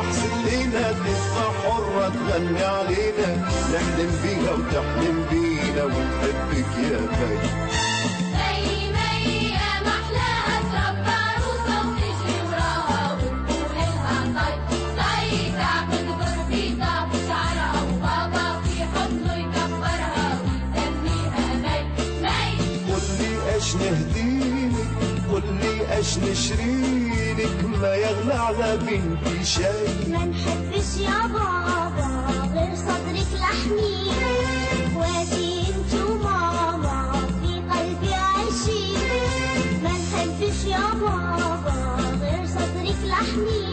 احسن لينا تبقى حرة تغني علينا. نحلم بيها وتحلم بينا ونحبك يا بي مي مي يا محلاها تربى عروسة وتجري وراها وتقول لها طي طي تعمل بربيطة بشعرها وبابا في حضنه يكبرها ويسميها مي مي قل لي إيش نهديلك قل لي إيش نشريلك ما يغلى على بنتي شي ما نحبش يا بابا غير صدرك لحمي. وادي انت وماما في قلبي عايشين. ما نحبش يا بابا غير صدرك لحمي.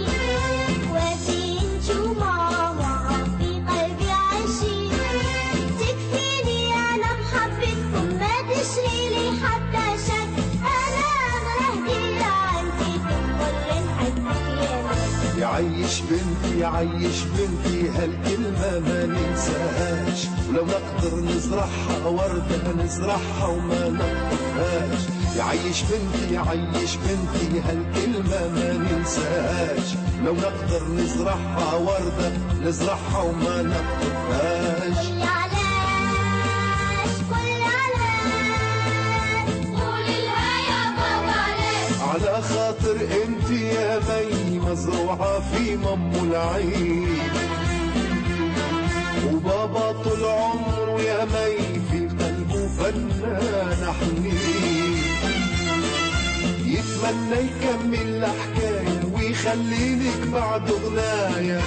يعيش بنتي يعيش بنتي. هالكلمة ما ننساهاش. ولو نقدر نزرعها وردة نزرعها وما نقطفهاش يعيش بنتي يعيش بنتي. هالكلمة ما ننساهاش. لو نقدر نزرعها وردة نزرعها وما نقطفهاش على خاطر انت يا مي مزروعة في مم العين. وبابا طول عمره يا مي في قلبه فنان حنين يتمنى يكمل الحكاية ويخليلك بعد غناية.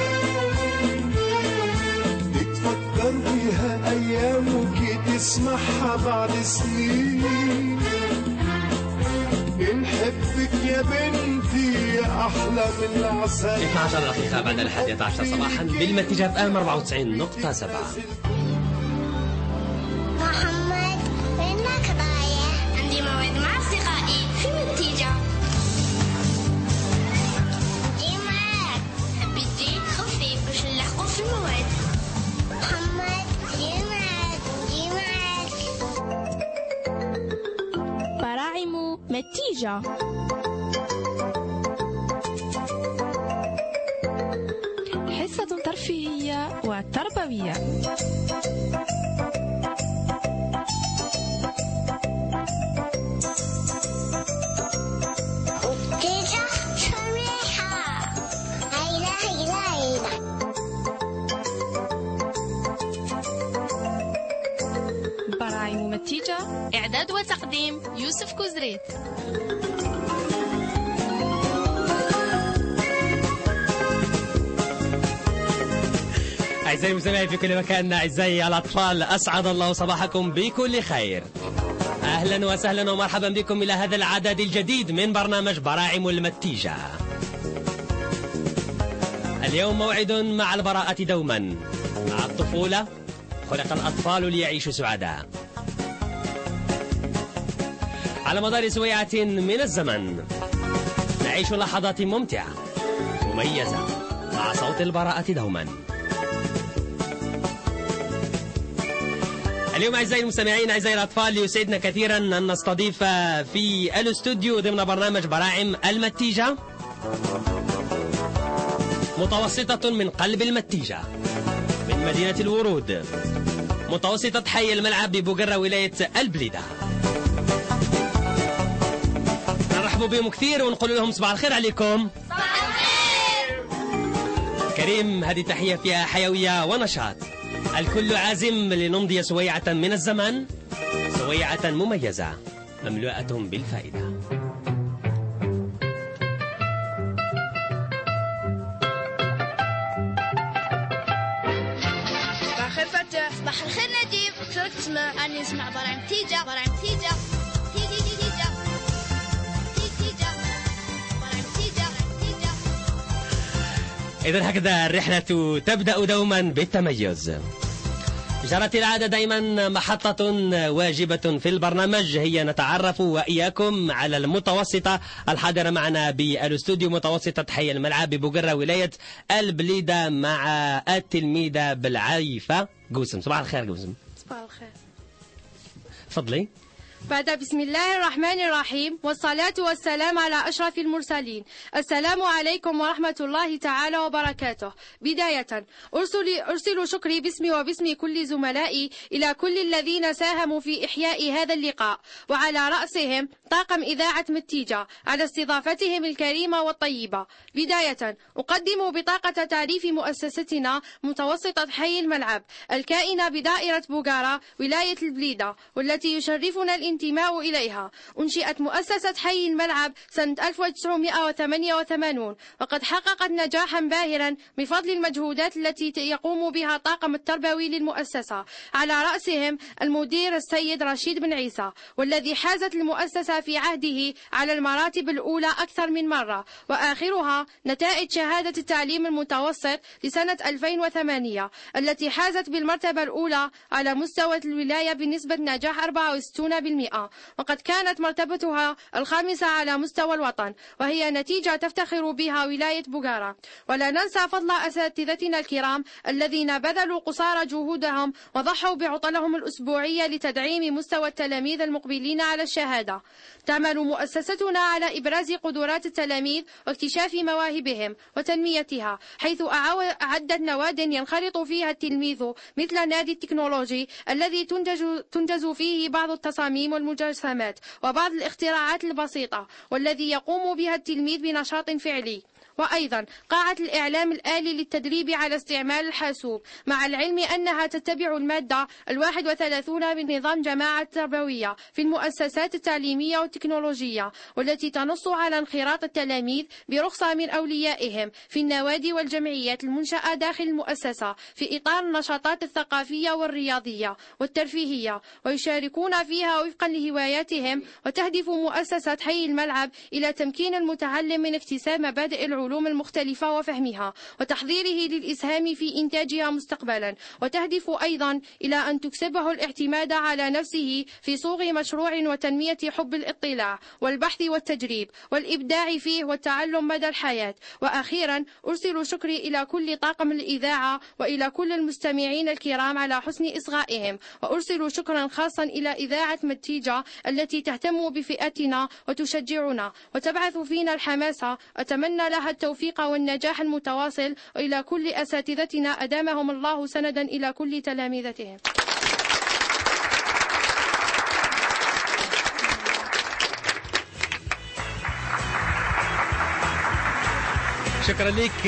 تتفكر بيها أيامك تسمعها بعد سنين. نحبك يا بنتي يا أحلى من العسل. 12 دقيقة بعد الحادية عشر صباحا بالمتجة في ام 94 متيجة حصة ترفيهية وتربوية. براعم متيجة إعداد وتقديم يوسف كوزريت أعزائي المستمعين في كل مكان أعزائي الأطفال أسعد الله صباحكم بكل خير. أهلا وسهلا ومرحبا بكم إلى هذا العدد الجديد من برنامج براعم المتيجة. اليوم موعد مع البراءة دوما. مع الطفولة خلق الأطفال ليعيشوا سعداء. على مدار سويعة من الزمن نعيش لحظات ممتعة مميزة مع صوت البراءة دوما. اليوم أعزائي المستمعين أعزائي الأطفال يسعدنا كثيرا أن نستضيف في الاستوديو ضمن برنامج براعم المتيجة. متوسطة من قلب المتيجة. من مدينة الورود. متوسطة حي الملعب ببقرة ولاية البليدة. نرحب بهم كثير ونقول لهم صباح الخير عليكم. كريم هذه تحية فيها حيوية ونشاط. الكل عازم لنمضي سويعة من الزمن سويعة مميزة مملوءة بالفائدة. صباح الخير فتح صباح الخير نديم شلونك تسمع؟ أنا اسمع براعم تيجا براعم تيجا تيجي تيجي تيجا إذا هكذا الرحلة تبدأ دوما بالتميز. جرت العادة دائما محطة واجبة في البرنامج هي نتعرف وإياكم على المتوسطة. الحاضرة معنا بالأستوديو متوسطة حي الملعب ببقرة ولاية البليدة مع التلميذة بالعيفة قوسم صباح الخير قوسم صباح الخير. تفضلي. بعد بسم الله الرحمن الرحيم والصلاة والسلام على أشرف المرسلين. السلام عليكم ورحمة الله تعالى وبركاته. بداية أرسل, أرسل شكري باسمي وباسم كل زملائي إلى كل الذين ساهموا في إحياء هذا اللقاء وعلى رأسهم طاقم إذاعة متيجة على استضافتهم الكريمة والطيبة. بداية أقدم بطاقة تعريف مؤسستنا متوسطة حي الملعب الكائنة بدائرة بوغارا ولاية البليدة والتي يشرفنا الانتماء إليها. أنشئت مؤسسة حي الملعب سنة 1988 وقد حققت نجاحا باهرا بفضل المجهودات التي يقوم بها الطاقم التربوي للمؤسسة. على رأسهم المدير السيد رشيد بن عيسى والذي حازت المؤسسة في عهده على المراتب الأولى أكثر من مرة. وآخرها نتائج شهادة التعليم المتوسط لسنة 2008 التي حازت بالمرتبة الأولى على مستوى الولاية بنسبة نجاح 64% وقد كانت مرتبتها الخامسة على مستوى الوطن وهي نتيجة تفتخر بها ولاية بوغارا. ولا ننسى فضل أساتذتنا الكرام الذين بذلوا قصارى جهودهم وضحوا بعطلهم الأسبوعية لتدعيم مستوى التلاميذ المقبلين على الشهادة. تعمل مؤسستنا على إبراز قدرات التلاميذ واكتشاف مواهبهم وتنميتها حيث أعدت نواد ينخرط فيها التلميذ مثل نادي التكنولوجي الذي تنتج, تنجز فيه بعض التصاميم والمجسمات وبعض الاختراعات البسيطة والذي يقوم بها التلميذ بنشاط فعلي. وأيضا قاعة الإعلام الآلي للتدريب على استعمال الحاسوب مع العلم أنها تتبع المادة الواحد وثلاثون من نظام جماعة تربوية في المؤسسات التعليمية والتكنولوجية والتي تنص على انخراط التلاميذ برخصة من أوليائهم في النوادي والجمعيات المنشأة داخل المؤسسة في إطار النشاطات الثقافية والرياضية والترفيهية ويشاركون فيها وفقا لهواياتهم وتهدف مؤسسة حي الملعب إلى تمكين المتعلم من اكتساب مبادئ العلوم. المختلفة وفهمها وتحضيره للإسهام في إنتاجها مستقبلا. وتهدف أيضا إلى أن تكسبه الاعتماد على نفسه في صوغ مشروع وتنمية حب الاطلاع والبحث والتجريب والإبداع فيه والتعلم مدى الحياة. وأخيرا أرسل شكري إلى كل طاقم الإذاعة وإلى كل المستمعين الكرام على حسن إصغائهم. وأرسل شكرا خاصا إلى إذاعة متيجة التي تهتم بفئتنا وتشجعنا. وتبعث فينا الحماسة أتمنى لها التوفيق والنجاح المتواصل وإلى كل أساتذتنا. أدامهم الله سندا إلى كل تلامذتهم. شكرا لك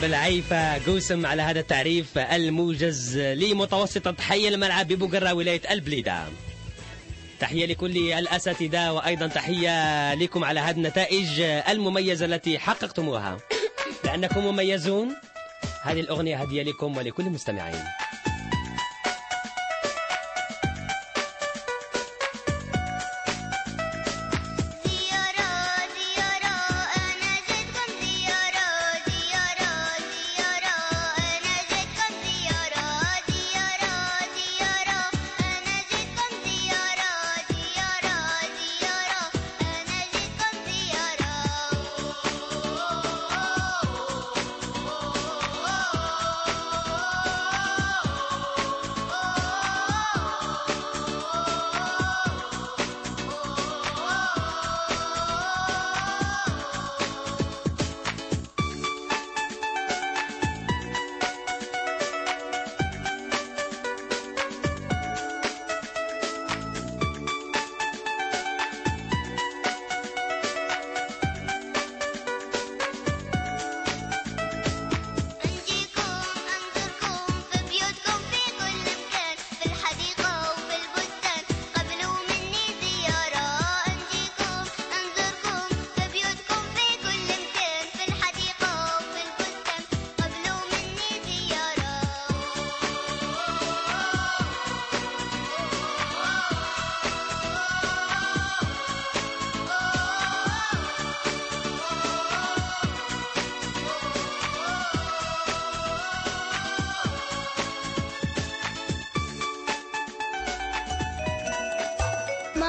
بالعيفة قوسم على هذا التعريف الموجز لمتوسطة حي الملعب ببقرة ولاية البليدة. تحية لكل الأساتذة وأيضا تحية لكم على هذه النتائج المميزة التي حققتموها. لأنكم مميزون. هذه الأغنية هدية لكم ولكل المستمعين.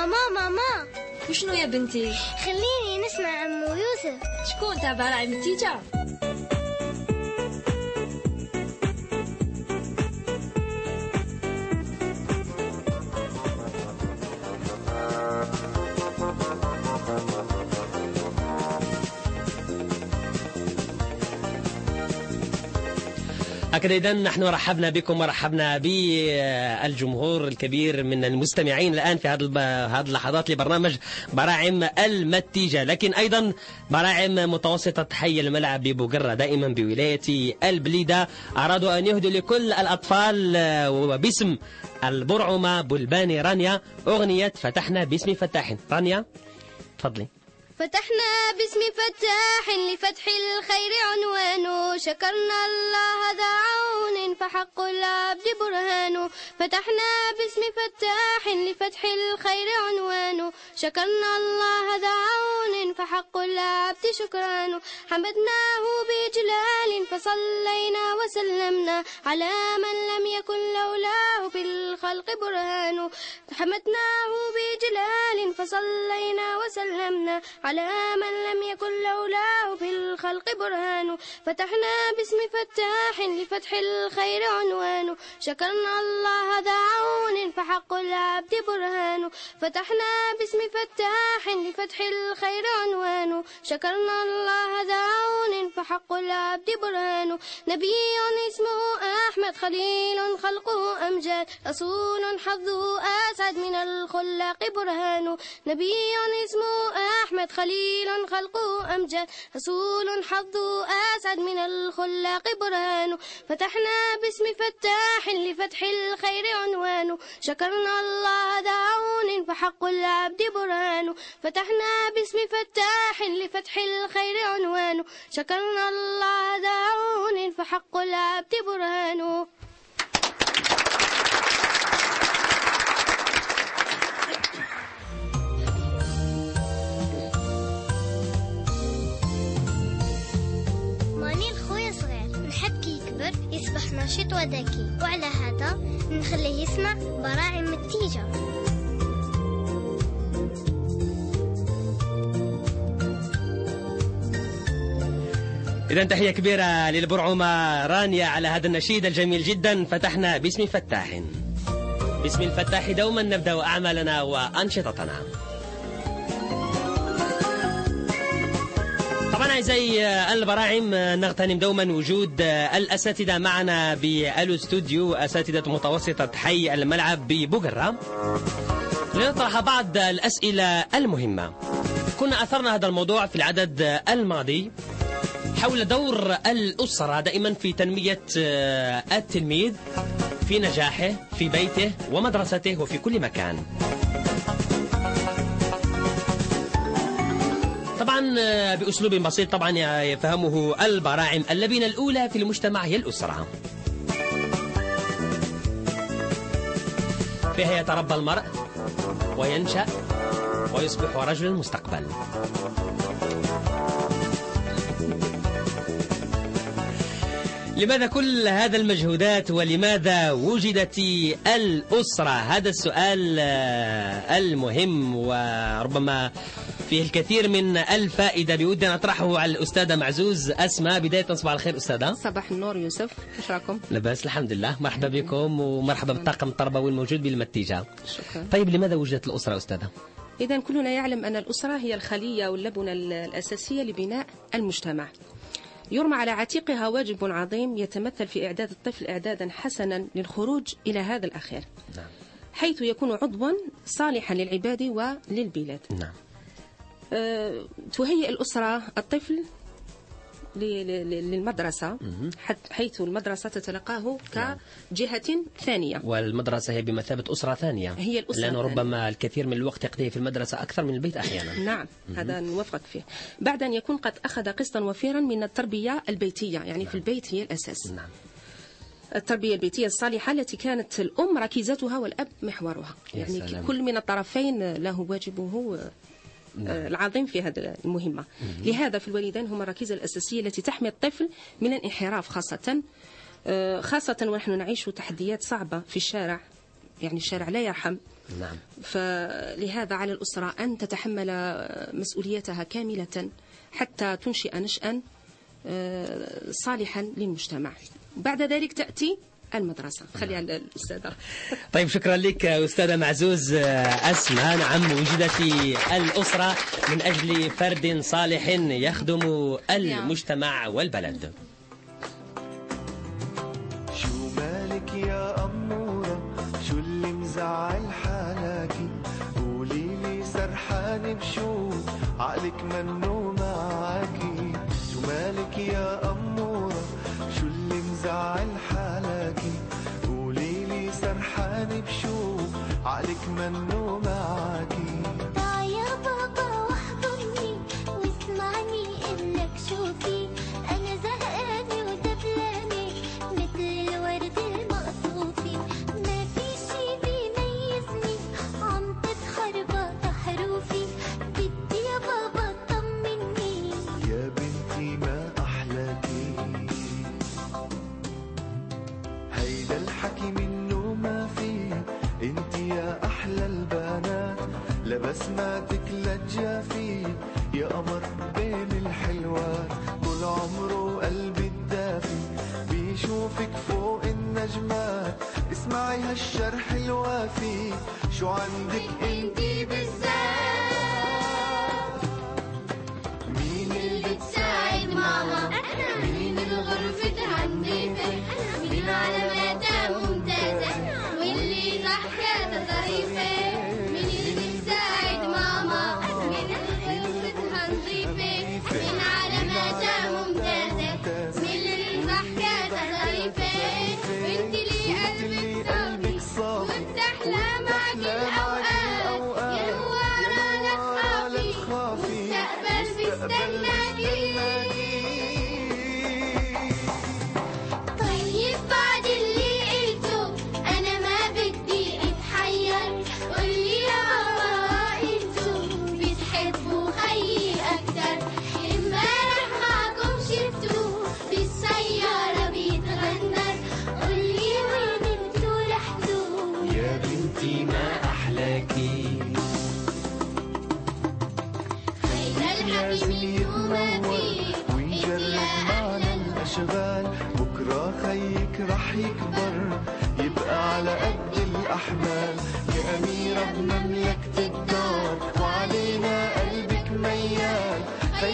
ماما ماما. وشنو يا بنتي؟ خليني نسمع عمو يوسف. شكون تابع راعي هكذا إذا نحن رحبنا بكم ورحبنا بالجمهور الكبير من المستمعين الآن في هذه اللحظات لبرنامج براعم المتيجة. لكن أيضا براعم متوسطة حي الملعب ببوقرة دائما بولاية البليدة. أرادوا أن يهدوا لكل الأطفال آه، وباسم البرعمة بلباني رانيا أغنية فتحنا باسم فتاح. رانيا تفضلي. فتحنا باسم فتاح لفتح الخير عنوان. شكرنا الله ذا عون فحق العبد برهان. فتحنا باسم فتاح لفتح الخير عنوان. شكرنا الله ذا عون فحق العبد شكران. حمدناه بجلال فصلينا وسلمنا على من لم يكن لولاه في الخلق برهان. حمدناه بجلال فصلينا وسلمنا على من لم يكن لولاه في الخلق برهان. فتحنا باسم فتاح لفتح الخير عنوان. شكرنا الله ذا عون فحق العبد برهان. فتحنا باسم فتاح لفتح الخير عنوان. شكرنا الله ذا عون فحق العبد برهان. نبي اسمه أحمد خليل خلقه أمجاد. رسول حظه أسعد من الخلاق برهان. نبي اسمه أحمد خليل خلقه أمجاد رسول حظه أسعد من الخلاق برهان فتحنا باسم فتاح لفتح الخير عنوان. شكرنا الله ذا عون فحق العبد برهان. فتحنا باسم فتاح لفتح الخير عنوان. شكرنا الله ذا عون فحق العبد برهان. يصبح نشيط وذكي وعلى هذا نخليه يسمع براعم التيجة إذا تحية كبيرة للبرعومة رانيا على هذا النشيد الجميل جدا. فتحنا باسم فتاح باسم الفتاح دوما نبدأ أعمالنا وأنشطتنا. أعزائي البراعم نغتنم دوما وجود الأساتذة معنا بالأستوديو أساتذة متوسطة حي الملعب ببقرة لنطرح بعض الأسئلة المهمة. كنا أثرنا هذا الموضوع في العدد الماضي حول دور الأسرة دائما في تنمية آه، التلميذ في نجاحه في بيته ومدرسته وفي كل مكان. آه، بأسلوب بسيط طبعا يفهمه البراعم اللبنة الأولى في المجتمع هي الأسرة. فيها يتربى المرء وينشأ ويصبح رجل المستقبل. لماذا كل هذا المجهودات ولماذا وجدت الأسرة؟ هذا السؤال آه، المهم وربما فيه الكثير من الفائدة بودي أن أطرحه على الأستاذة معزوز أسماء. بداية صباح الخير أستاذة. صباح النور يوسف. إيش رأيكم؟ لباس الحمد لله. مرحبا بكم ومرحبا بالطاقم التربوي الموجود بالمتيجة شكرا. طيب لماذا وجدت الأسرة أستاذة؟ إذا كلنا يعلم أن الأسرة هي الخلية واللبنة ال- الأساسية لبناء المجتمع. يرمى على عاتقها واجب عظيم يتمثل في إعداد الطفل إعدادا حسنا للخروج إلى هذا الأخير. نعم. حيث يكون عضوا صالحا للعباد وللبلاد. نعم. تهيئ الأسرة الطفل للمدرسة حيث المدرسة تتلقاه كجهة ثانية. والمدرسة هي بمثابة أسرة ثانية. هي الأسرة لأنه. ربما الكثير من الوقت يقضيه في المدرسة أكثر من البيت أحيانا. نعم هذا نوافقك فيه. بعد أن يكون قد أخذ قسطا وفيرا من التربية البيتية يعني في البيت هي الأساس. نعم. التربية البيتية الصالحة التي كانت الأم ركيزتها والأب محورها. يعني سلام. كل من الطرفين له واجبه آه، العظيم في هذه المهمة. لهذا في الوالدين هما الركيزة الأساسية التي تحمي الطفل من الانحراف خاصة. آه، خاصة ونحن نعيش تحديات صعبة في الشارع. يعني الشارع لا يرحم. نعم. فلهذا على الأسرة أن تتحمل مسؤوليتها كاملة حتى تنشئ نشأ آه، صالحا للمجتمع. بعد ذلك تأتي المدرسة. خليها نعم. للاستاذه طيب شكرا لك أستاذة معزوز آه، اسماء نعم وجدتي الأسرة من أجل فرد صالح يخدم المجتمع نعم. والبلد. شو مالك يا أمورة؟ شو اللي مزعل حالك؟ قولي لي سرحان بشو؟ عقلك منمور عليك أحلى البنات. لبسماتك للجافي يا قمر بين الحلوات. طول عمره قلبي الدافي. بيشوفك فوق النجمات. اسمعي هالشرح الوافي. شو عندك انتي بالذات؟ مين اللي بتساعد ماما؟ مين الغرفة تهنيفة مين علاماتها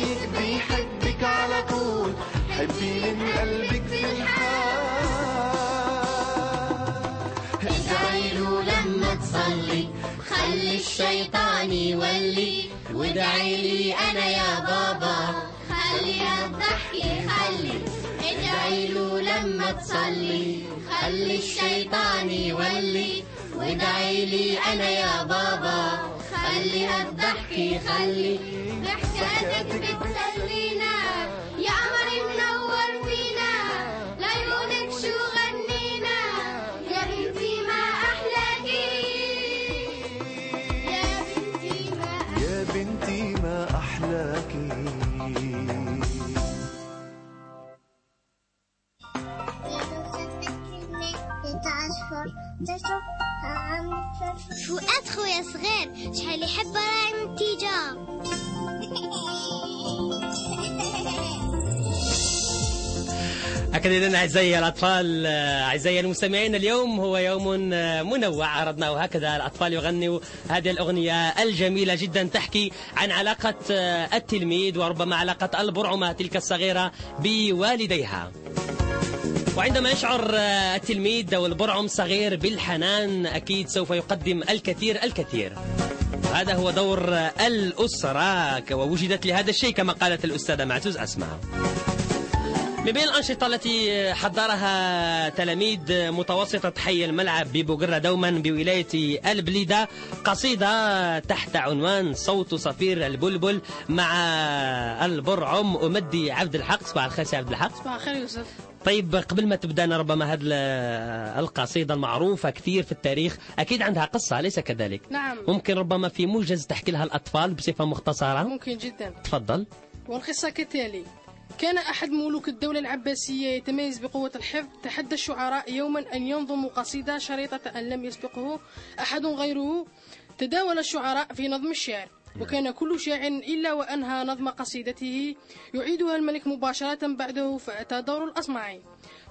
خيك بيحبك على طول. حبي من قلبك في الحال. ادعي له لما تصلي خلي الشيطان يولي. وادعي لي أنا يا بابا. خلي الضحك خلي ادعي له لما تصلي خلي الشيطان يولي. وادعي لي أنا يا بابا. خلي الضحك خلي ضحكاتك بتسلينا. يا قمر منور فينا لعيونك شو غنينا. يا بنتي ما احلاكي يا بنتي ما يا بنتي ما أحلاكي فؤاد خويا صغير؟ شحال يحب راعي النتيجة. أكيد أعزائي الأطفال أعزائي المستمعين اليوم هو يوم آه، منوع عرضناه هكذا. الأطفال يغنوا هذه الأغنية الجميلة جدا تحكي عن علاقة آه، التلميذ وربما علاقة البرعمة تلك الصغيرة بوالديها. وعندما يشعر آه، التلميذ أو البرعم الصغير بالحنان أكيد سوف يقدم الكثير الكثير. هذا هو دور الأسرة ووجدت لهذا الشيء كما قالت الأستاذة معتوز أسماء. من بين الأنشطة التي حضرها تلاميذ متوسطة حي الملعب ببوغرة دوما بولاية البليدة قصيدة تحت عنوان صوت صفير البلبل مع البرعم أمدي عبد الحق. صباح الخير سي عبد الحق. صباح الخير يوسف. طيب قبل ما تبدأنا ربما هذه القصيدة المعروفة كثير في التاريخ أكيد عندها قصة أليس كذلك؟ نعم. ممكن ربما في موجز تحكي لها الأطفال بصفة مختصرة؟ ممكن جدا. تفضل. والقصة كالتالي كان أحد ملوك الدولة العباسية يتميز بقوة الحفظ تحدى الشعراء يوما أن ينظموا قصيدة شريطة أن لم يسبقه أحد غيره. تداول الشعراء في نظم الشعر وكان كل شاعر إلا وأنهى نظم قصيدته. يعيدها الملك مباشرة بعده فأتى دور الأصمعي.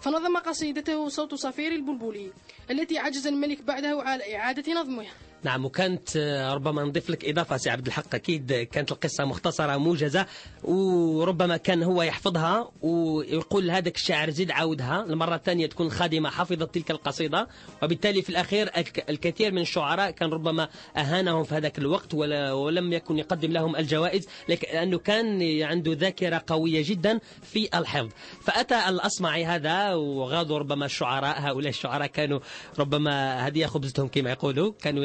فنظم قصيدته صوت صفير البلبلي التي عجز الملك بعده على إعادة نظمها نعم وكانت آه، ربما نضيف لك إضافة سي عبد الحق أكيد كانت القصة مختصرة موجزة وربما كان هو يحفظها ويقول هذاك الشاعر زيد عاودها المرة الثانية تكون الخادمة حفظت تلك القصيدة وبالتالي في الأخير الك- الكثير من الشعراء كان ربما أهانهم في هذاك الوقت ولا ولم يكن يقدم لهم الجوائز لأنه كان عنده ذاكرة قوية جدا في الحفظ. فأتى الأصمعي هذا وغاضوا ربما الشعراء هؤلاء الشعراء كانوا ربما هذه خبزتهم كما يقولوا كانوا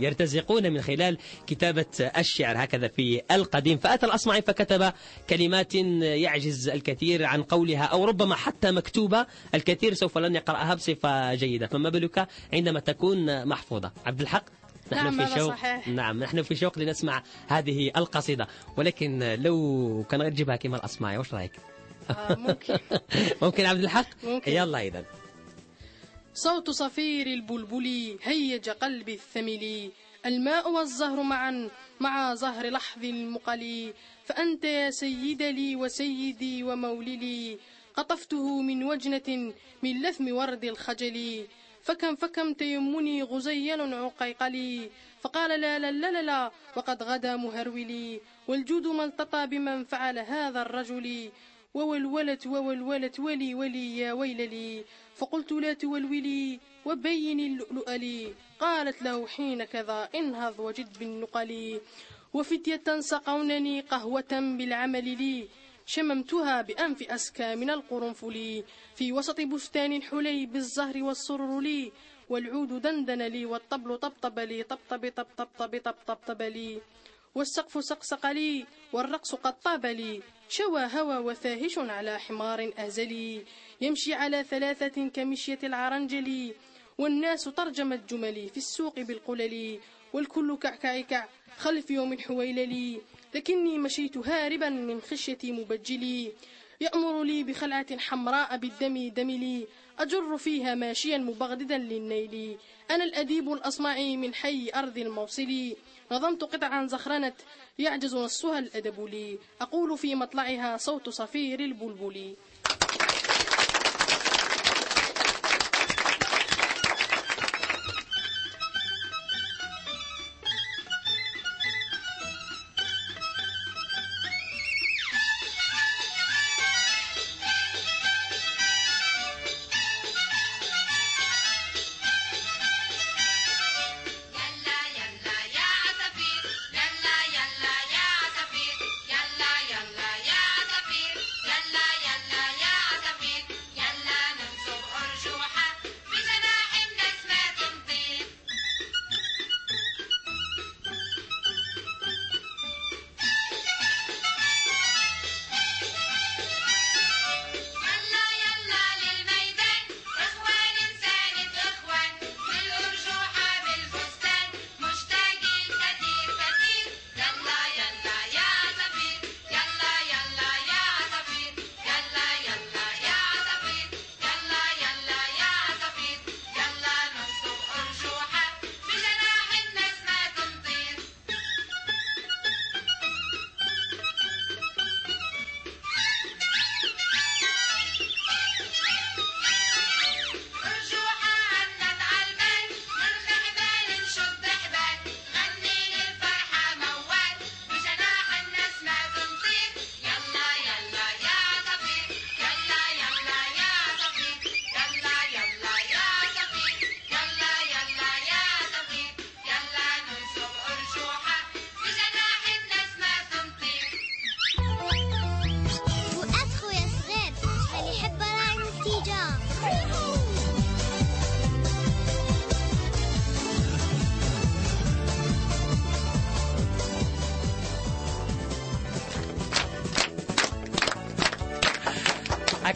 يرتزقون من خلال كتابة الشعر هكذا في القديم فأتى الأصمعي فكتب كلمات يعجز الكثير عن قولها أو ربما حتى مكتوبة الكثير سوف لن يقرأها بصفة جيدة فما بالك عندما تكون محفوظة عبد الحق نحن نعم، في شوق صحيح. نعم نحن في شوق لنسمع هذه القصيدة ولكن لو كان غير تجيبها كما الأصمعي وش رأيك؟ آه، ممكن ممكن عبد الحق؟ ممكن. يلا إذا صوت صفير البلبل هيج قلبي الثمل. الماء والزهر معا مع زهر لحظ المقل. فأنت يا سيد لي وسيدي وموللي. قطفته من وجنة من لثم ورد الخجل. فكم فكم تيمني غزيل عقيقلي فقال لا لا لا لا, وقد غدا مهرولي. والجود ما التقى بمن فعل هذا الرجل. وولولت وولولت ولي ولي يا ويل لي فقلت لا تولولي وبين اللؤلؤ لي. قالت له حين كذا انهض وجد بالنقل. وفتية سقونني قهوة بالعمل لي. شممتها بأنف أسكى من القرنفل. في وسط بستان حلي بالزهر والسرر لي. والعود دندن لي والطبل طبطب لي. طبطب طبطب طبطب طبطب لي. والسقف سقسق لي. والرقص قد طاب لي. شوى هوى وثاهش على حمار أزلي. يمشي على ثلاثة كمشية العرنجل. والناس ترجمت جملي في السوق بالقلل. والكل كعكعكع خلف يوم حويللي لكني مشيت هاربا من خشية مبجلي يأمر لي بخلعة حمراء بالدم دملي أجر فيها ماشيا مبغددا للنيل. أنا الأديب الأصمعي من حي أرض الموصل. نظمت قطعا زخرنت يعجز نصها الأدب لي. أقول في مطلعها صوت صفير البلبل.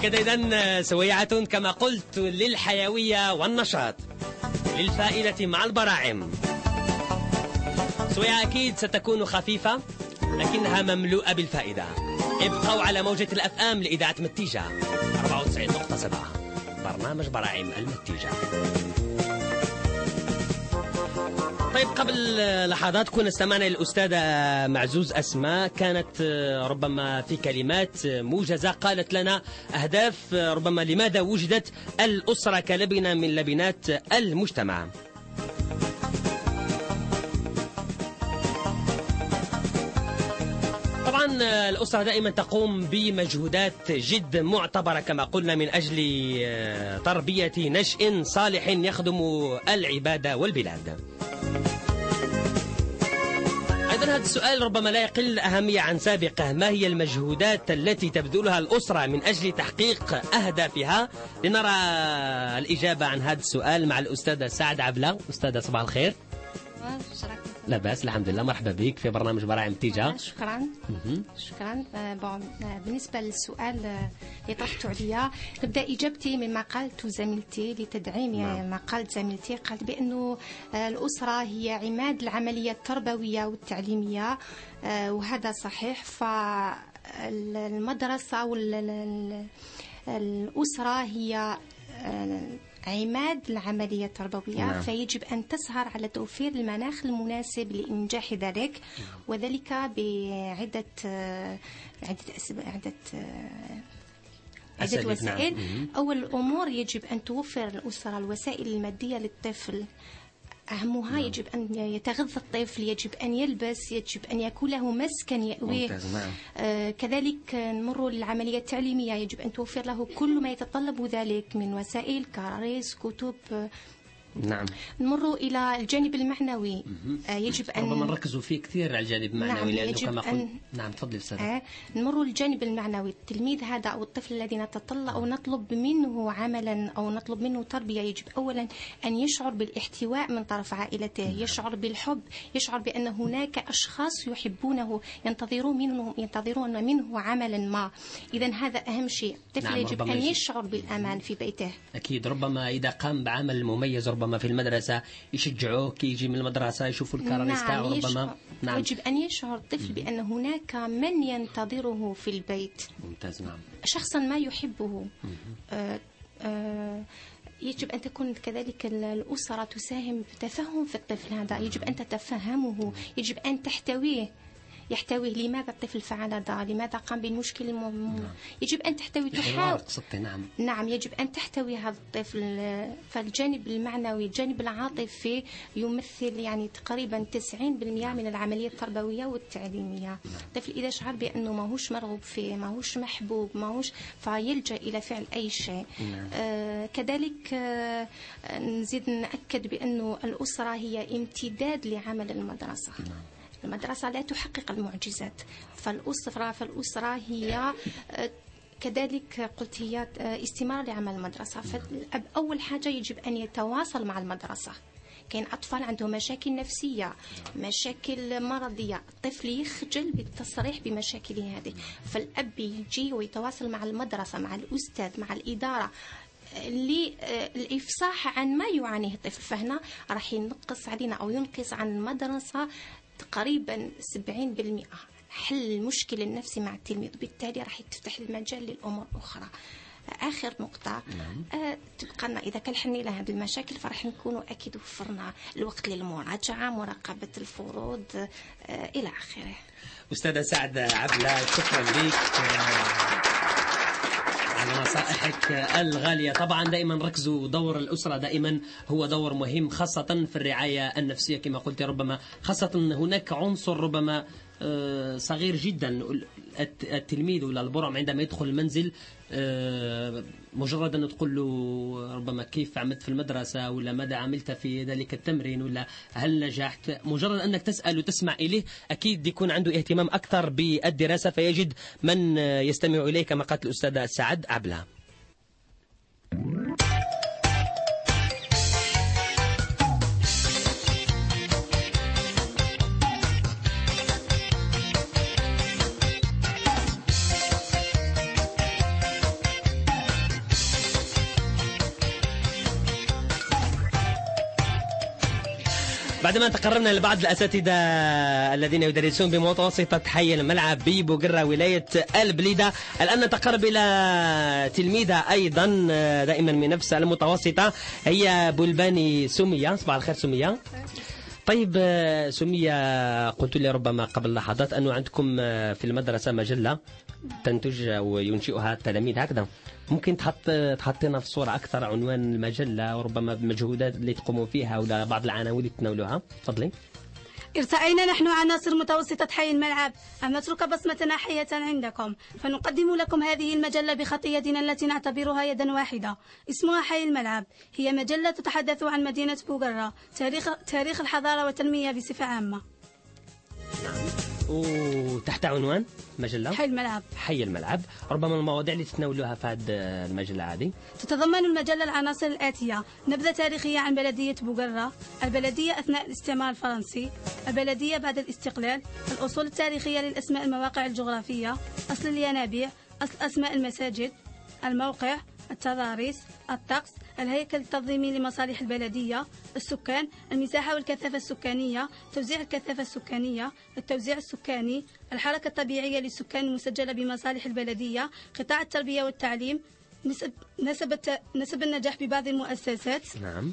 هكذا إذا سويعة كما قلت للحيوية والنشاط للفائدة مع البراعم. سويعة أكيد ستكون خفيفة لكنها مملوءة بالفائدة. ابقوا على موجة الأفهام لإذاعة متيجة. 94.7 برنامج براعم المتيجة. طيب قبل لحظات كنا استمعنا للأستاذة معزوز أسماء. كانت ربما في كلمات موجزة. قالت لنا أهداف ربما لماذا وجدت الأسرة كلبنة من لبنات المجتمع؟ آه، الأسرة دائما تقوم بمجهودات جد معتبرة كما قلنا من أجل آه، تربية نشء صالح يخدم العباد والبلاد. أيضا هذا السؤال ربما لا يقل أهمية عن سابقه ما هي المجهودات التي تبذلها الأسرة من أجل تحقيق أهدافها؟ لنرى الإجابة عن هذا السؤال مع الأستاذة سعد عبلة. أستاذة صباح الخير. لا بأس الحمد لله. مرحبا بك في برنامج براعم نتيجة شكرا. شكرا. آه، بون آه، بالنسبة للسؤال آه، اللي طرحته عليا نبدأ إجابتي مما قالت زميلتي لتدعيم نعم. ما قالت زميلتي. قالت بأنه آه، الأسرة هي عماد العملية التربوية والتعليمية آه، وهذا صحيح. فالمدرسة والأسرة هي عماد العملية التربوية نعم. فيجب أن تسهر على توفير المناخ المناسب لإنجاح ذلك وذلك بعدة آه، عدة عدة آه، عدة نعم. وسائل مهم. أول الأمور يجب أن توفر الأسرة الوسائل المادية للطفل أهمها يجب أن يتغذى الطفل يجب أن يلبس يجب أن يكون له مسكن يأويه. نعم. آه، كذلك نمر للعملية التعليمية يجب أن توفر له كل ما يتطلب ذلك من وسائل كراريس كتب آه، نعم. نمر إلى الجانب المعنوي. آه، يجب أن ربما نركزوا فيه كثير على الجانب المعنوي نعم، لأنه كما أن- قلت نعم تفضل أستاذ آه، نمر للجانب المعنوي. التلميذ هذا أو الطفل الذي نتطلع أو نطلب منه عملا أو نطلب منه تربية يجب أولا أن يشعر بالاحتواء من طرف عائلته يشعر بالحب يشعر بأن هناك أشخاص يحبونه ينتظرون منه ينتظرون منه عملا ما. إذا هذا أهم شيء. الطفل نعم، يجب أن يشعر بالأمان في بيته. أكيد ربما إذا قام بعمل مميز ربما في المدرسة يشجعوك يجي من المدرسة يشوفوا الكراريس تاعو ربما. نعم. يجب أن يشعر الطفل بأن هناك من ينتظره في البيت. ممتاز نعم. شخصا ما يحبه. آه، آه، يجب أن تكون كذلك ال- الأسرة تساهم في تفهم في الطفل هذا. يجب أن تتفهمه. يجب أن تحتويه. يحتويه لماذا الطفل فعل هذا؟ لماذا قام بالمشكل الم... يجب أن تحتوي تحاول نعم. نعم يجب أن تحتوي هذا الطفل. فالجانب المعنوي الجانب العاطفي يمثل يعني تقريبا 90% من العملية التربوية والتعليمية. الطفل إذا شعر بأنه ماهوش مرغوب فيه ماهوش محبوب ماهوش فيلجأ إلى فعل أي شيء. نعم. آه كذلك آه نزيد نأكد بأنه الأسرة هي امتداد لعمل المدرسة. المدرسة لا تحقق المعجزات. فالأسرة فالأسرة هي آه، كذلك قلت هي آه، استمارة لعمل المدرسة. فالأب أول حاجة يجب أن يتواصل مع المدرسة. كاين أطفال عندهم مشاكل نفسية مشاكل مرضية. الطفل يخجل بالتصريح بمشاكله هذه. فالأب يجي ويتواصل مع المدرسة مع الأستاذ مع الإدارة للإفصاح عن ما يعانيه الطفل. فهنا راح ينقص علينا أو ينقص عن المدرسة تقريبا 70% حل المشكل النفسي مع التلميذ بالتالي راح يتفتح المجال للأمور الأخرى آخر نقطة آه تبقى لنا إذا كان حلنا هذه المشاكل فراح نكونوا أكيد وفرنا الوقت للمراجعة مراقبة الفروض آه إلى آخره. أستاذة سعد عبلة شكرا لك. على نصائحك الغالية. طبعا دائما ركزوا دور الأسرة دائما هو دور مهم خاصة في الرعاية النفسية كما قلت ربما خاصة هناك عنصر ربما صغير جدا. الت- التلميذ ولا البرم عندما يدخل المنزل آه، مجرد أن تقول له ربما كيف عملت في المدرسة ولا ماذا عملت في ذلك التمرين ولا هل نجحت؟ مجرد أنك تسأل وتسمع إليه أكيد يكون عنده اهتمام أكثر بالدراسة فيجد من آه، يستمع إليه كما قالت الأستاذة سعد عبلة بعدما تقربنا لبعض الأساتذة الذين يدرسون بمتوسطة حي الملعب ببوقرة ولاية البليدة. الآن نتقرب إلى تلميذة أيضا دائما من نفس المتوسطة هي بلباني سمية. صباح الخير سمية. طيب سمية قلت لي ربما قبل لحظات أنه عندكم في المدرسة مجلة. تنتج وينشئها التلاميذ هكذا. ممكن تحط تحطينا في صورة أكثر عنوان المجلة وربما بالمجهودات اللي تقوموا فيها ولا بعض العناوين اللي تناولوها تفضلي. ارتأينا نحن عناصر متوسطة حي الملعب. أن نترك بصمتنا حية عندكم؟ فنقدم لكم هذه المجلة بخط يدنا التي نعتبرها يدا واحدة. اسمها حي الملعب. هي مجلة تتحدث عن مدينة بوغرة تاريخ, تاريخ الحضارة والتنمية بصفة عامة. وتحت عنوان مجلة. حي الملعب. حي الملعب. ربما المواضيع اللي تتناولوها في هذه المجلة هذه. تتضمن المجلة العناصر الآتية. نبذة تاريخية عن بلدية بوغرة البلدية أثناء الاستعمار الفرنسي البلدية بعد الاستقلال الأصول التاريخية للأسماء المواقع الجغرافية أصل الينابيع أصل أسماء المساجد الموقع التضاريس الطقس الهيكل التنظيمي لمصالح البلدية السكان المساحة والكثافة السكانية توزيع الكثافة السكانية التوزيع السكاني الحركة الطبيعية للسكان المسجلة بمصالح البلدية قطاع التربية والتعليم نسب, نسب. نسب النجاح ببعض المؤسسات نعم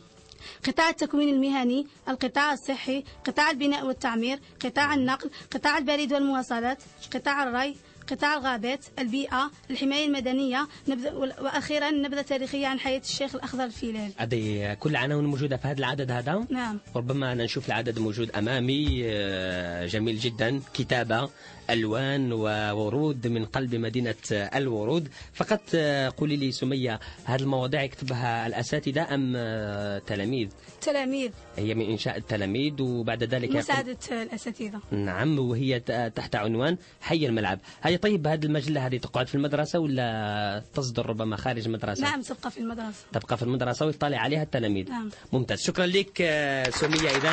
قطاع التكوين المهني القطاع الصحي قطاع البناء والتعمير قطاع النقل قطاع البريد والمواصلات قطاع الري قطاع الغابات البيئة الحماية المدنية نبذة وأخيرا نبذة تاريخية عن حياة الشيخ الأخضر الفيلال هذه كل عناوين موجودة في هذا العدد هذا. نعم. ربما أنا نشوف العدد موجود أمامي. آه، جميل جدا. كتابة ألوان وورود من قلب مدينة الورود. فقط آه، قولي لي سمية هذه المواضيع يكتبها الأساتذة أم آه، تلاميذ؟ تلاميذ. هي من إنشاء التلاميذ وبعد ذلك مساعدة الأساتذة. نعم وهي تحت عنوان حي الملعب. هي طيب هذه المجلة هذه تقعد في المدرسة ولا تصدر ربما خارج المدرسة؟ نعم تبقى في المدرسة. تبقى في المدرسة ويطلع عليها التلاميذ. نعم. ممتاز. شكرا لك آه، سمية. إذا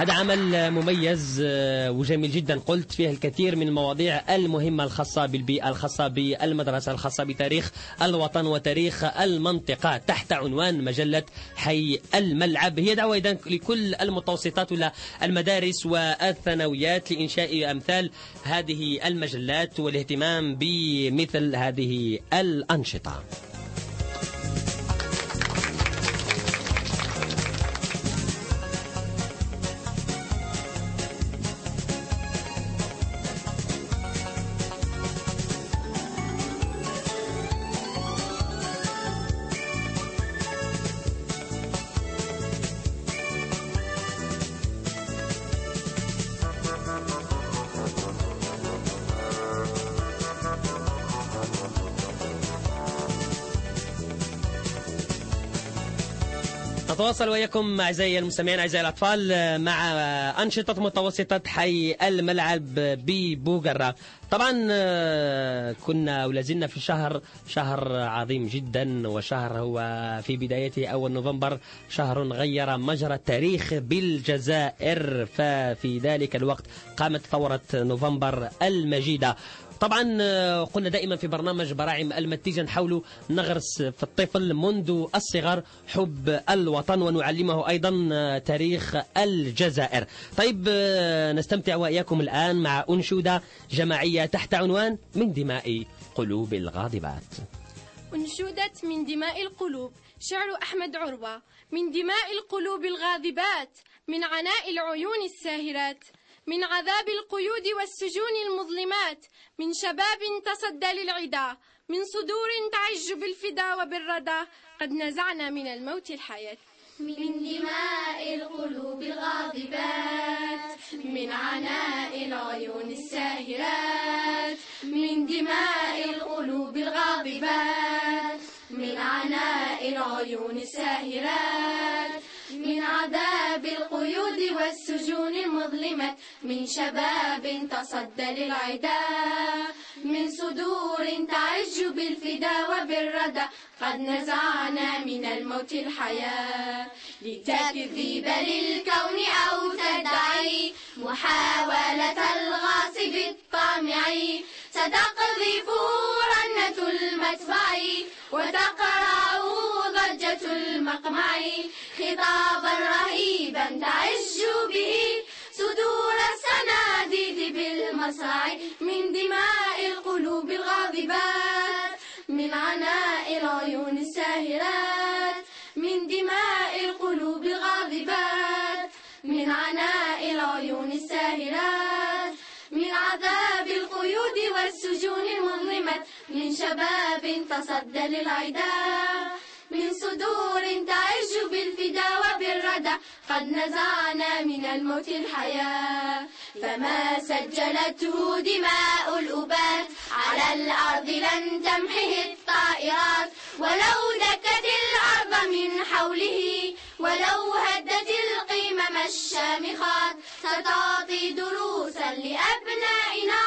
هذا عمل مميز آه، وجميل جدا. قلت فيه الكثير من المواضيع المهمة الخاصة بالبيئة الخاصة بالمدرسة الخاصة بتاريخ الوطن وتاريخ المنطقة تحت عنوان مجلة حي الملعب. هي دعوة إذا لكل المتوسطات ولا المدارس والثانويات لإنشاء أمثال هذه المجلات والاهتمام بمثل هذه الأنشطة. نتواصل وياكم أعزائي المستمعين أعزائي الأطفال مع أنشطة متوسطة حي الملعب ببوغرة طبعا كنا ولا زلنا في شهر شهر عظيم جدا وشهر هو في بدايته أول نوفمبر شهر غير مجرى التاريخ بالجزائر ففي ذلك الوقت قامت ثورة نوفمبر المجيدة. طبعا آه، قلنا دائما في برنامج براعم المتيجة نحاول نغرس في الطفل منذ الصغر حب الوطن ونعلمه أيضا آه، تاريخ الجزائر. طيب آه، نستمتع وإياكم الآن مع أنشودة جماعية تحت عنوان من دماء قلوب الغاضبات. أنشودة من دماء القلوب شعر أحمد عروة. من دماء القلوب الغاضبات من عناء العيون الساهرات. من عذاب القيود والسجون المظلمات من شباب تصدى للعدا من صدور تعج بالفدا وبالردى قد نزعنا من الموت الحياة. من دماء القلوب الغاضبات من عناء العيون الساهرات. من دماء القلوب الغاضبات من عناء العيون الساهرات. من عذاب القيود والسجون المظلمة من شباب تصدى للعدا من صدور تعج بالفدا وبالردى قد نزعنا من الموت الحياة. لتكذب للكون أو تدعي محاولة الغاصب الطامع ستقذفه رنة المدفع وتقرع ضجة المقمع. خطابا رهيبا تعج به صدور السناديد بالمصرع من دماء القلوب الغاضبات من عناء العيون الساهرات. من دماء القلوب الغاضبات من عناء العيون الساهرات. من عذاب والسجون المظلمة من شباب تصدى للعدا. من صدور تعج بالفدا وبالردى قد نزعنا من الموت الحياة فما سجلته دماء الأبات على الأرض لن تمحه الطائرات. ولو دكت الأرض من حوله ولو هدت القمم الشامخات. ستعطي دروسا لأبنائنا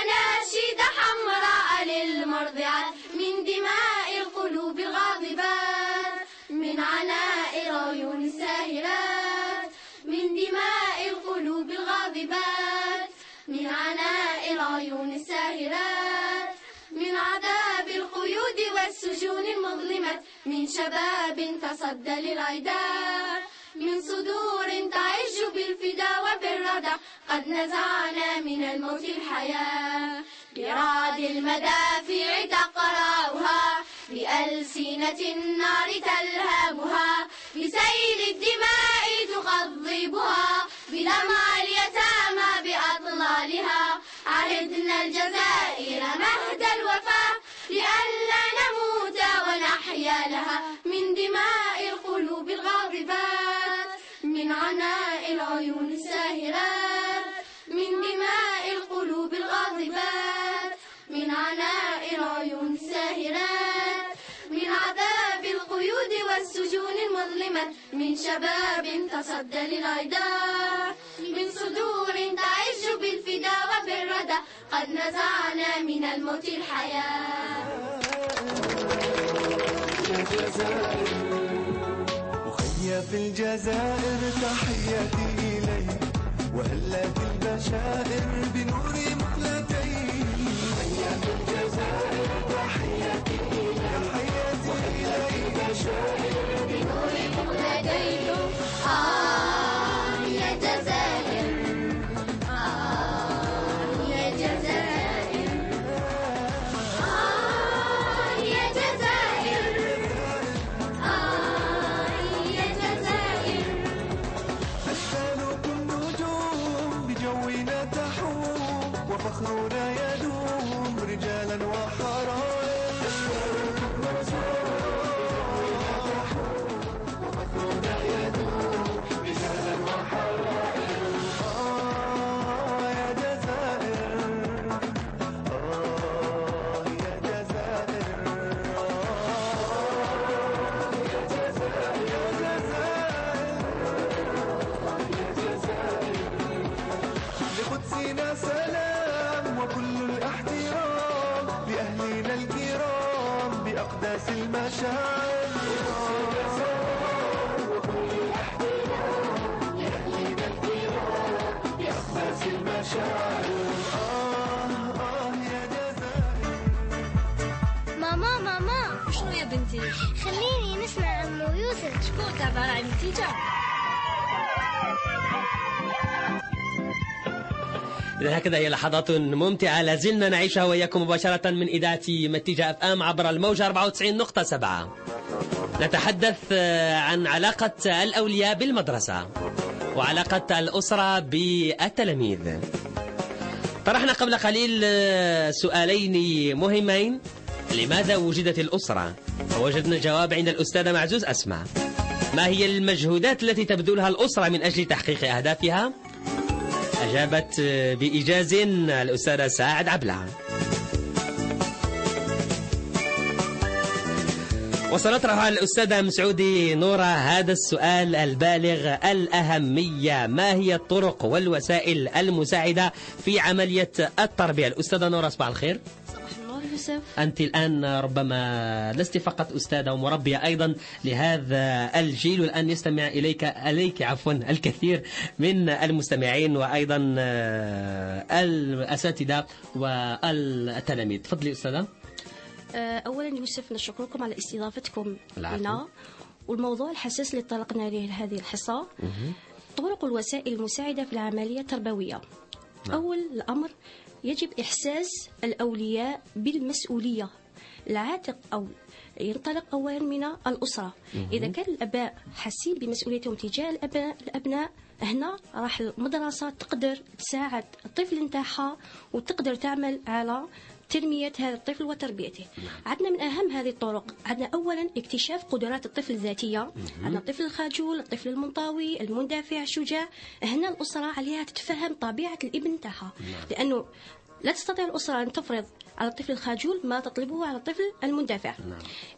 أناشيد حمراء للمرضعات من دماء القلوب الغاضبات من عناء العيون الساهرات من دماء القلوب الغاضبات من عناء العيون الساهرات من عذاب القيود والسجون المظلمة من شباب تصدى للعداء من صدور تعج بالفدا وبالردى قد نزعنا من الموت الحياة. برعد المدافع تقرأها. بألسنة النار تلهمها. بسيل الدماء تغضبها. بدمع اليتامى بأطلالها. عهدنا الجزائر مهد الوفاء لئلا نموت ونحيا لها من دماء القلوب الغاضبات من عناء العيون الساهرات من دماء القلوب الغاضبات من عناء والسجون المظلمة من شباب تصدى للعداء من صدور تعج بالفدا وبالردى قد نزعنا من الموت الحياة أخي في الجزائر تحياتي إليك وهلا في البشائر بنور مقلتين أخي في الجزائر في البشائر بنور مقلتين آه خليني نسمع عمو يوسف شكون تاع براعم نتيجة؟ إذا هكذا هي لحظات ممتعة. لازلنا نعيشها وإياكم مباشرة من إذاعة متيجة أف أم عبر الموجة 94.7 نتحدث آه، عن علاقة الأولياء بالمدرسة وعلاقة الأسرة بالتلاميذ. طرحنا قبل قليل آه، سؤالين مهمين. لماذا وجدت الأسرة؟ ووجدنا الجواب عند الأستاذة معزوز أسمع ما هي المجهودات التي تبذلها الأسرة من أجل تحقيق أهدافها؟ أجابت بإيجاز الأستاذة ساعد عبلة. وسنطرح على الأستاذة مسعودي نورة هذا السؤال البالغ الأهمية. ما هي الطرق والوسائل المساعدة في عملية التربية؟ الأستاذة نورة صباح الخير. يوسف أنت الآن ربما لست فقط أستاذة ومربية أيضا لهذا الجيل والآن يستمع إليك إليك عفوا الكثير من المستمعين وأيضا آه، الأساتذة والتلاميذ. تفضلي أستاذة. آه، أولا يوسف نشكركم على استضافتكم. لنا. والموضوع الحساس اللي طرقنا له هذه الحصة. طرق الوسائل المساعدة في العملية التربوية. نعم. أول الأمر يجب إحساس الأولياء بالمسؤولية العاتق أو ينطلق أولا من الأسرة مهم. إذا كان الآباء حاسين بمسؤوليتهم تجاه الأبناء, الأبناء هنا راح المدرسة تقدر تساعد الطفل نتاعها وتقدر تعمل على تنمية هذا الطفل وتربيته. عندنا من أهم هذه الطرق. عندنا أولا اكتشاف قدرات الطفل الذاتية. عندنا الطفل الخجول الطفل المنطوي المندفع الشجاع. هنا الأسرة عليها تتفهم طبيعة الابن تاعها. لأنه لا تستطيع الأسرة أن تفرض على الطفل الخجول ما تطلبه على الطفل المندفع.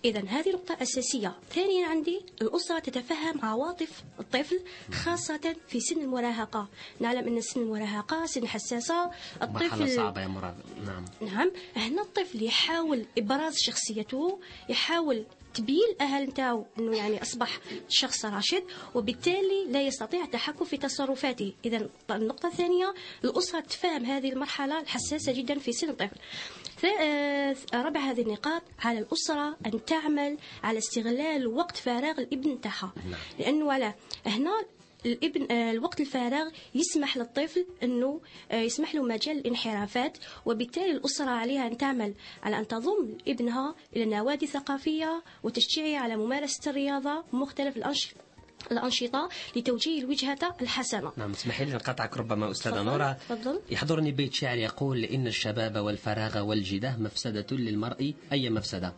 إذا هذه نقطة أساسية. ثانيا عندي الأسرة تتفهم عواطف الطفل خاصة في سن المراهقة. نعلم أن سن المراهقة سن حساسة. الطفل صعبة يا مراد. نعم. نعم. هنا الطفل يحاول إبراز شخصيته يحاول تبين الاهل نتاعو إنه يعني أصبح شخص راشد وبالتالي لا يستطيع التحكم في تصرفاته. اذا النقطة الثانية الأسرة تفهم هذه المرحلة الحساسة جدا في سن الطفل. آه، رابع هذه النقاط على الأسرة أن تعمل على استغلال وقت فراغ الابن نتاعها لأنه على هنا الابن آه، الوقت الفراغ يسمح للطفل أنه آه، يسمح له مجال الانحرافات وبالتالي الأسرة عليها أن تعمل على أن تضم ابنها إلى نوادي ثقافية وتشجيعه على ممارسة الرياضة ومختلف الأنش... الأنشطة لتوجيه الوجهة الحسنة نعم اسمحي لي نقاطعك ربما أستاذة تفضل. يحضرني بيت شعر يقول إن الشباب والفراغ والجدة مفسدة للمرء أي مفسدة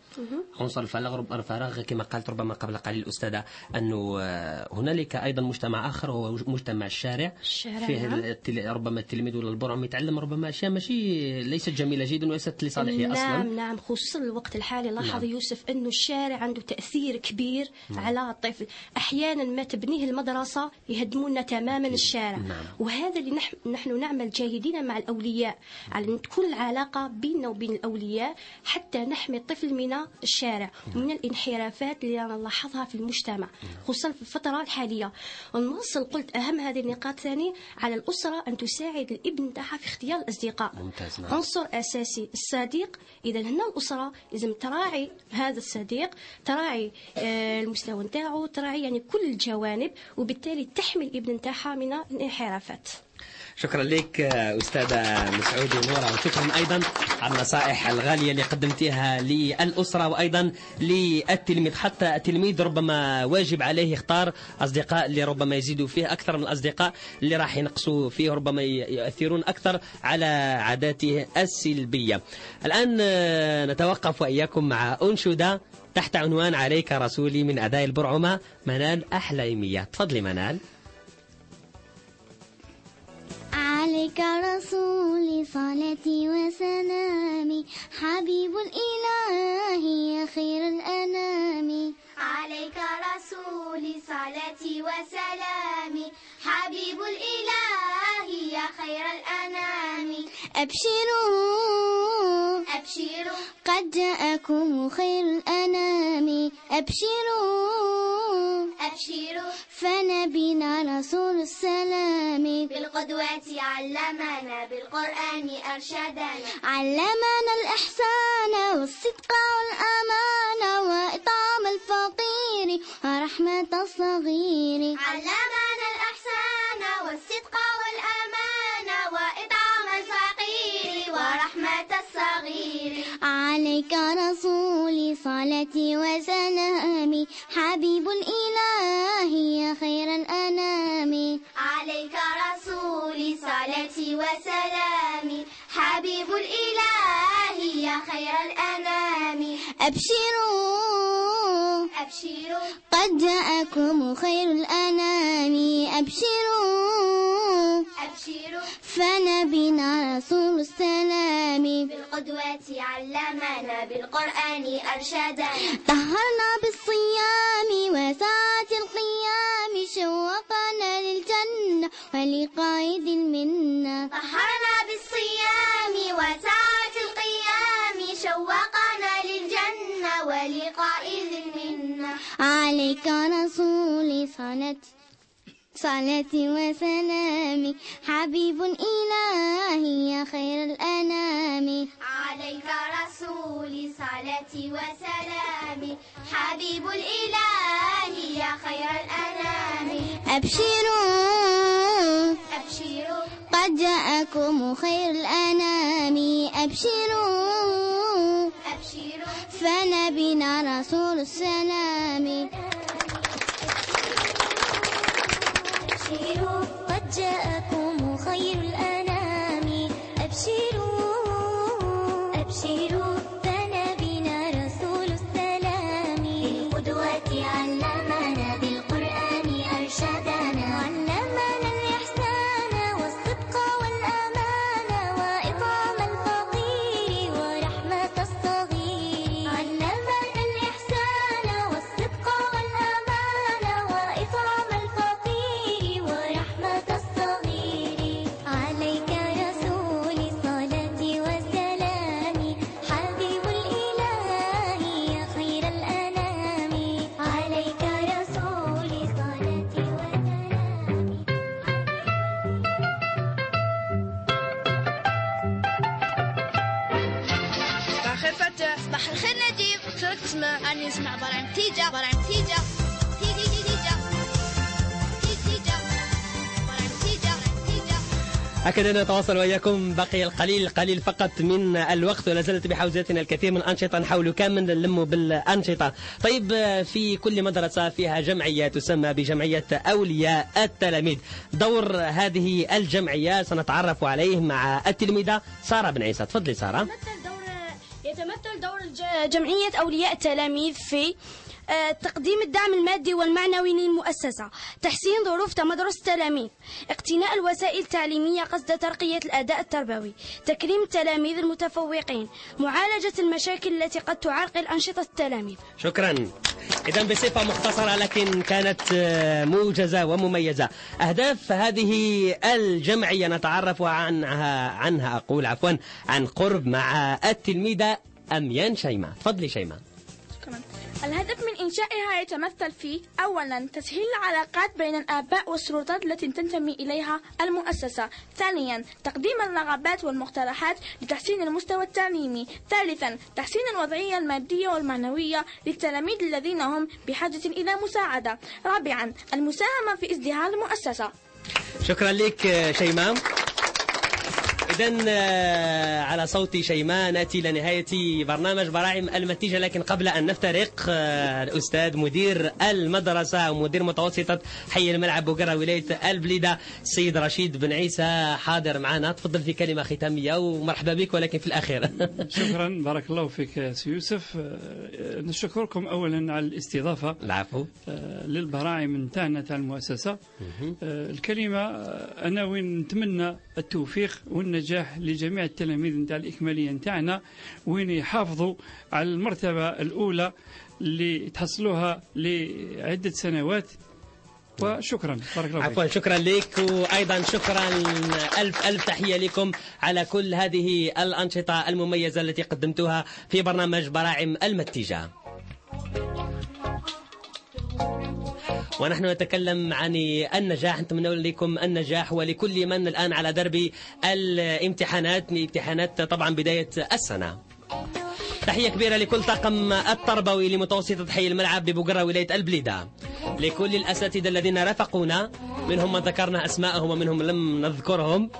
عنصر الفراغ الفراغ كما قالت ربما قبل قليل الأستاذة أنه آه، هنالك أيضا مجتمع آخر هو مجتمع الشارع الشارع، فيه نعم. التل... ربما التلميذ ولا البرعم يتعلم ربما أشياء ماشي ليست جميلة جدا وليست لصالحه أصلا نعم نعم خصوصا الوقت الحالي لاحظ نعم. يوسف أنه الشارع عنده تأثير كبير نعم. على الطفل أحيانا ما تبنيه المدرسة يهدمون تماما الشارع. نعم. وهذا اللي نح- نحن نعمل جاهدين مع الأولياء على إن تكون العلاقة بيننا وبين الأولياء حتى نحمي الطفل من الشارع ومن الانحرافات اللي نلاحظها في المجتمع خصوصا في الفترة الحالية. ونوصل قلت أهم هذه النقاط ثاني على الأسرة أن تساعد الابن تاعها في اختيار الأصدقاء. ممتاز نعم. عنصر أساسي الصديق. إذا هنا الأسرة لازم تراعي هذا الصديق تراعي آه، المستوى نتاعو تراعي يعني كل الجوانب وبالتالي تحمي الابن نتاعها من الانحرافات شكرا لك أستاذة مسعود ونورة وشكرا أيضا على النصائح الغالية اللي قدمتيها للأسرة وأيضا للتلميذ. حتى التلميذ ربما واجب عليه يختار أصدقاء اللي ربما يزيدوا فيه أكثر من الأصدقاء اللي راح ينقصوا فيه ربما يؤثرون أكثر على عاداته السلبية. الآن آه، نتوقف وإياكم مع أنشودة. تحت عنوان عليك رسولي من أداء البرعمة منال أحليمية تفضلي منال. عليك رسولي صلاتي وسلامي. حبيب الإله يا خير الأنام. عليك رسولي صلاتي وسلامي. حبيب الإله يا خير الأنام. أبشروا أبشروا. قد جاءكم خير الأنام. أبشروا أبشروا فنبينا رسول السلام. بالقدوة علمنا بالقرآن أرشدنا. علمنا الإحسان والصدق والأمان وإطعام الفقير ورحمة الصغير. علمنا الإحسان والصدق عليك رسولي صلاتي وسلامي حبيب الإله يا خير الأنام. عليك رسولي صلاتي وسلامي حبيب الإله يا خير الأنام. أبشروا. أبشروا. قد جاءكم خير الأنام. أبشروا أبشروا. فنبينا رسول السلام. بالقدوة علمنا بالقرآن أرشدنا. طهرنا بالصيام وساعة القيام شوقنا للجنة ولقائد المنة. طهرنا بالصيام وساعة القيام شوقنا للجنة ولقاء ذي المنة. عليك رسولي صلاتي صلاتي وسلامي حبيب إلهي يا خير الأنام. عليك رسولي صلاتي وسلامي حبيب الإله يا خير الأنام. أبشروا. أبشروا. قد جاءكم خير الأنام. أبشروا. أبشروا. فنبينا رسول السلام. أبشروا قد جاءكم هكذا نتواصل وإياكم بقي القليل القليل فقط من الوقت ولا زالت بحوزتنا الكثير من الأنشطة نحاول كامل نلم بالأنشطة. طيب في كل مدرسة فيها جمعية تسمى بجمعية أولياء التلاميذ. دور هذه الجمعية سنتعرف عليه مع التلميذة سارة بن عيسى. تفضلي سارة. يتمثل دور يتمثل دور الج- جمعية أولياء التلاميذ في تقديم الدعم المادي والمعنوي للمؤسسة تحسين ظروف تمدرس التلاميذ اقتناء الوسائل التعليمية قصد ترقية الأداء التربوي تكريم التلاميذ المتفوقين معالجة المشاكل التي قد تعرقل أنشطة التلاميذ. شكرا. إذا بصفة مختصرة لكن كانت آه، موجزة ومميزة. أهداف هذه الجمعية نتعرف عنها عنها أقول عفوا عن قرب مع التلميذة أميان شيماء. تفضلي شيماء. الهدف من إنشائها يتمثل في أولا تسهيل العلاقات بين الآباء والسلطات التي تنتمي إليها المؤسسة. ثانيا تقديم الرغبات والمقترحات لتحسين المستوى التعليمي. ثالثا تحسين الوضعية المادية والمعنوية للتلاميذ الذين هم بحاجة إلى مساعدة. رابعا المساهمة في ازدهار المؤسسة. شكرا لك شيماء. إذا آه، على صوت شيماء نأتي إلى نهاية برنامج براعم المتيجة لكن قبل أن نفترق آه، الأستاذ مدير المدرسة ومدير متوسطة حي الملعب بوقرة ولاية البليدة السيد رشيد بن عيسى حاضر معنا. تفضل في كلمة ختامية ومرحبا بك ولكن في الأخير. شكرا. بارك الله فيك سي يوسف. آه، نشكركم اولا على الاستضافة العفو. للبراعم نتاعنا تاع المؤسسة. الكلمة آه، أنا وين نتمنى التوفيق والنجاح. لجميع التلاميذ نتاع الإكمالية نتاعنا وين يحافظوا على المرتبة الأولى اللي تحصلوها لعدة سنوات. وشكرا. بارك الله عفوا. شكرا لك وأيضا شكرا. ألف ألف تحية لكم على كل هذه الأنشطة المميزة التي قدمتوها في برنامج براعم المتيجه. ونحن نتكلم عن النجاح. نتمنى لكم النجاح ولكل من الآن على درب الامتحانات امتحانات طبعا بداية السنة. تحية كبيرة لكل طاقم التربوي لمتوسطة حي الملعب ببقرة ولاية البليدة. لكل الأساتذة الذين رافقونا منهم من ذكرنا أسماءهم ومنهم لم نذكرهم.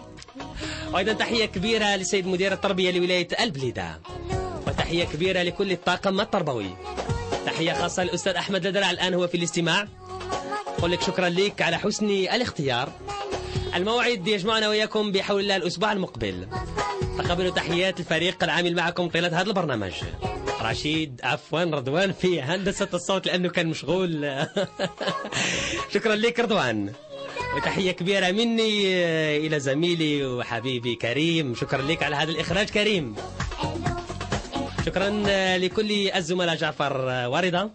وأيضا تحية كبيرة للسيد مدير التربية لولاية البليدة. وتحية كبيرة لكل الطاقم التربوي تحية خاصة للأستاذ أحمد لدرع الآن هو في الاستماع. أقول لك شكرا لك على حسن الاختيار. الموعد يجمعنا وإياكم بحول الله الأسبوع المقبل. تقبلوا تحيات الفريق العامل معكم طيلة هذا البرنامج. رشيد عفوا رضوان في هندسة الصوت لأنه كان مشغول. شكرا لك رضوان. وتحية كبيرة مني إلى زميلي وحبيبي كريم. شكرا لك على هذا الإخراج كريم. شكرا لكل الزملاء جعفر ورضا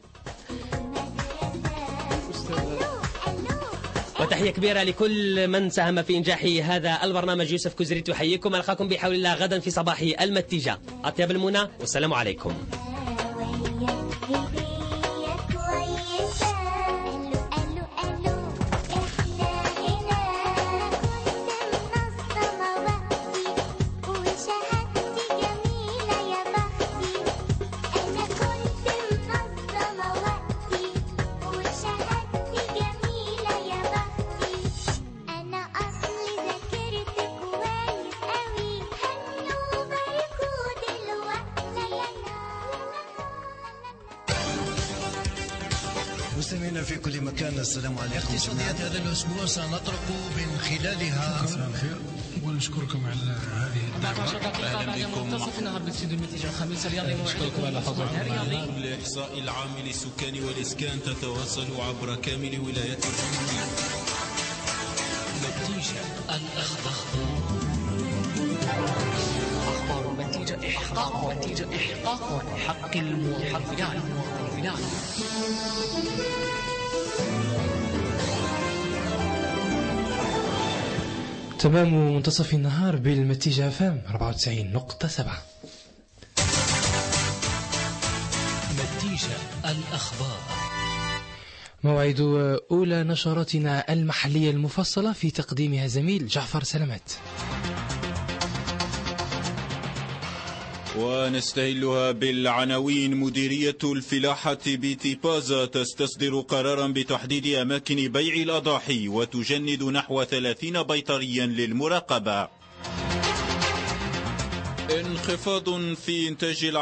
وتحية كبيرة لكل من ساهم في إنجاح هذا البرنامج. يوسف كزريت يحييكم ألقاكم بحول الله غدا في صباح المتيجة أطيب المنى والسلام عليكم. السلام عليكم اقتصاديات هذا الأسبوع سنطرق من خلالها. مساء الخير ونشكركم على هذه الدعوة. 14 دقيقة بعد منتصف النهار باستديو النتيجة الخميس الرياضي نشكركم على حضوركم الرياضي الإحصاء العام للسكان والإسكان تتواصل عبر كامل ولايات الجمهورية نتيجة الأخبار أخبار نتيجة إحقاق نتيجة إحقاق حق المواطن يعني المواطن تمام منتصف النهار بالمتيجة فام 94 نقطة الأخبار. موعد أولى نشراتنا المحلية المفصلة في تقديمها زميل جعفر سلامات. ونستهلها بالعناوين مديرية الفلاحة بيتي بازا تستصدر قرارا بتحديد أماكن بيع الأضاحي وتجند نحو 30 بيطريا للمراقبة. انخفاض في إنتاج